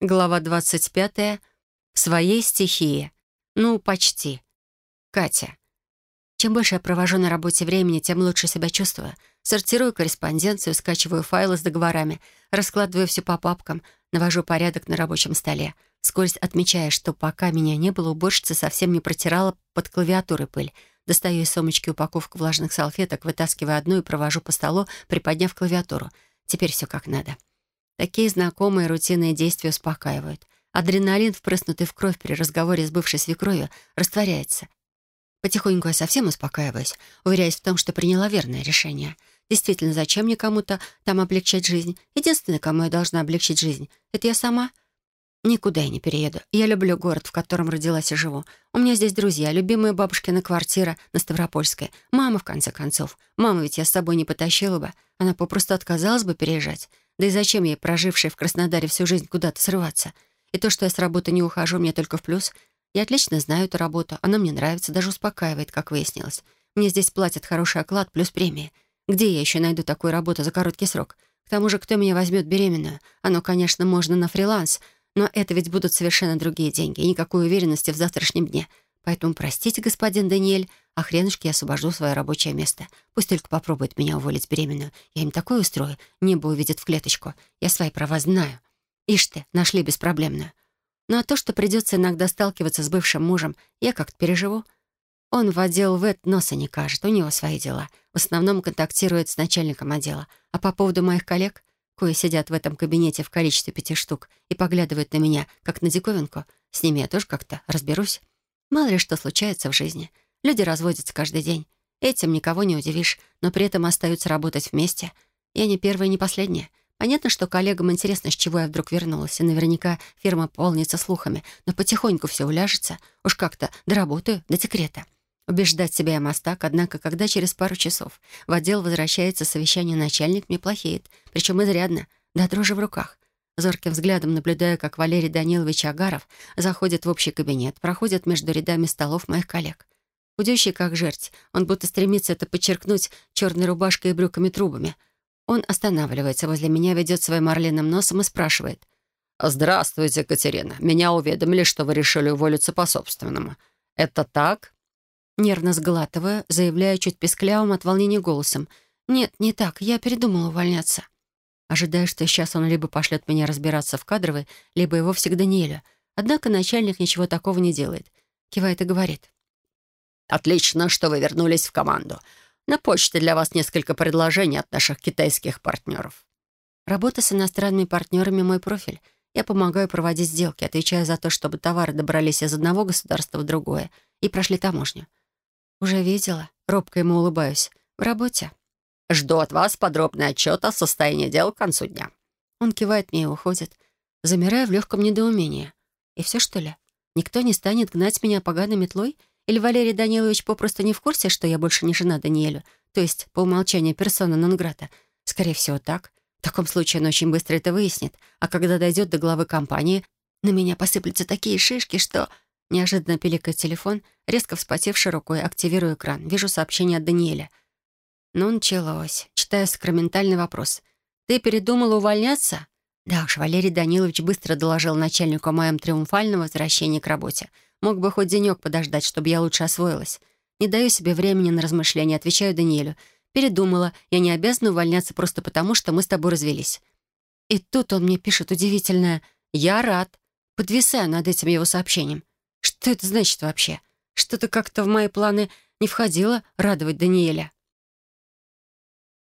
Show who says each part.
Speaker 1: Глава 25. В своей стихии. Ну, почти. Катя. Чем больше я провожу на работе времени, тем лучше себя чувствую. Сортирую корреспонденцию, скачиваю файлы с договорами, раскладываю все по папкам, навожу порядок на рабочем столе. Скользь отмечая, что пока меня не было, уборщица совсем не протирала под клавиатурой пыль. Достаю из сумочки упаковку влажных салфеток, вытаскиваю одну и провожу по столу, приподняв клавиатуру. Теперь все как надо. Такие знакомые рутинные действия успокаивают. Адреналин, впрыснутый в кровь при разговоре с бывшей свекровью, растворяется. Потихоньку я совсем успокаиваюсь, уверяясь в том, что приняла верное решение. Действительно, зачем мне кому-то там облегчать жизнь? Единственное, кому я должна облегчить жизнь, это я сама. Никуда я не перееду. Я люблю город, в котором родилась и живу. У меня здесь друзья, любимая бабушкина квартира на Ставропольской. Мама, в конце концов. Мама ведь я с собой не потащила бы. Она попросту отказалась бы переезжать. Да и зачем ей, прожившей в Краснодаре всю жизнь, куда-то срываться? И то, что я с работы не ухожу, мне только в плюс. Я отлично знаю эту работу. Она мне нравится, даже успокаивает, как выяснилось. Мне здесь платят хороший оклад плюс премии. Где я еще найду такую работу за короткий срок? К тому же, кто меня возьмет беременную? Оно, конечно, можно на фриланс, но это ведь будут совершенно другие деньги и никакой уверенности в завтрашнем дне. Поэтому простите, господин Даниэль, а хренушки я освобожу свое рабочее место. Пусть только попробует меня уволить беременную. Я им такое устрою, небо увидит в клеточку. Я свои права знаю. Ишь ты, нашли беспроблемную. Ну а то, что придется иногда сталкиваться с бывшим мужем, я как-то переживу. Он в отдел ВЭТ носа не кажет, у него свои дела. В основном контактирует с начальником отдела. А по поводу моих коллег, кои сидят в этом кабинете в количестве пяти штук и поглядывают на меня, как на диковинку, с ними я тоже как-то разберусь. Мало ли что случается в жизни — Люди разводятся каждый день. Этим никого не удивишь, но при этом остаются работать вместе. Я не первая, не последняя. Понятно, что коллегам интересно, с чего я вдруг вернулась, и наверняка фирма полнится слухами, но потихоньку все уляжется. Уж как-то доработаю до секрета. Убеждать себя я мастак, однако, когда через пару часов в отдел возвращается совещание начальник, мне плохеет, причем изрядно, до дрожи в руках. Зорким взглядом наблюдаю, как Валерий Данилович Агаров заходит в общий кабинет, проходит между рядами столов моих коллег. Худющий, как жерть. Он будто стремится это подчеркнуть черной рубашкой и брюками-трубами. Он останавливается возле меня, ведет своим орлиным носом и спрашивает. «Здравствуйте, Катерина. Меня уведомили, что вы решили уволиться по-собственному. Это так?» Нервно сглатывая, заявляя чуть песклявым от волнения голосом. «Нет, не так. Я передумала увольняться». Ожидая, что сейчас он либо пошлет меня разбираться в кадровой, либо его всегда к Даниэлю. Однако начальник ничего такого не делает. Кивает и говорит. «Отлично, что вы вернулись в команду. На почте для вас несколько предложений от наших китайских партнеров». Работа с иностранными партнерами — мой профиль. Я помогаю проводить сделки, отвечаю за то, чтобы товары добрались из одного государства в другое и прошли таможню. Уже видела, робко ему улыбаюсь. В работе. «Жду от вас подробный отчет о состоянии дел к концу дня». Он кивает мне и уходит. Замираю в легком недоумении. И все, что ли? Никто не станет гнать меня поганой метлой или Валерий Данилович попросту не в курсе, что я больше не жена Даниэлю, то есть по умолчанию персона нон-грата? Скорее всего, так. В таком случае он очень быстро это выяснит, а когда дойдет до главы компании, на меня посыплются такие шишки, что... Неожиданно пиликает телефон, резко вспотевший рукой, активирую экран. Вижу сообщение от Даниэля. Ну, началось. Читаю сакраментальный вопрос. «Ты передумала увольняться?» Да уж, Валерий Данилович быстро доложил начальнику о моем триумфальном возвращении к работе — Мог бы хоть денек подождать, чтобы я лучше освоилась. Не даю себе времени на размышления, отвечаю Даниэлю. Передумала, я не обязана увольняться просто потому, что мы с тобой развелись. И тут он мне пишет удивительное «Я рад». Подвисаю над этим его сообщением. Что это значит вообще? Что-то как-то в мои планы не входило радовать Даниэля.